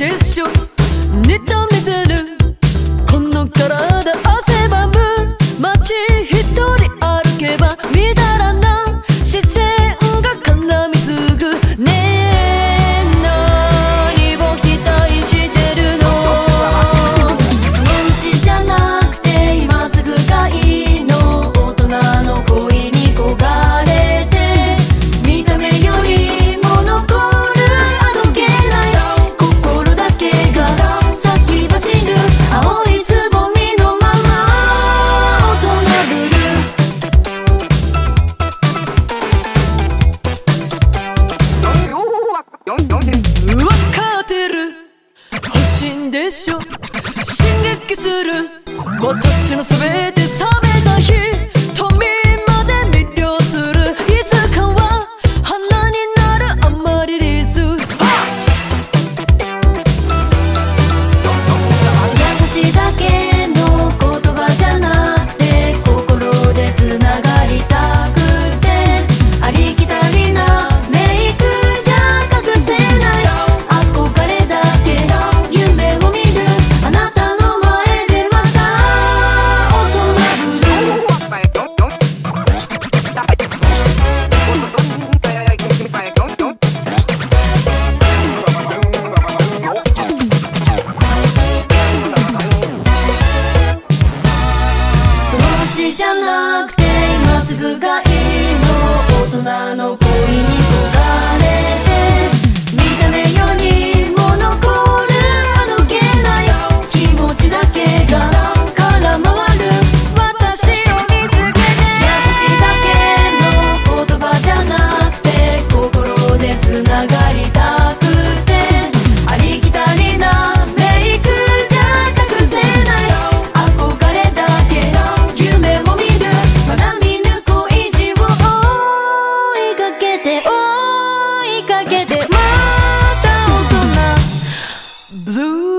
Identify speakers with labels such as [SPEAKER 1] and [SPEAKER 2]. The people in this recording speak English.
[SPEAKER 1] でしょ？寝たしょ。進撃する。私の全てすぐがいいの。大人の恋に焦がれて blue.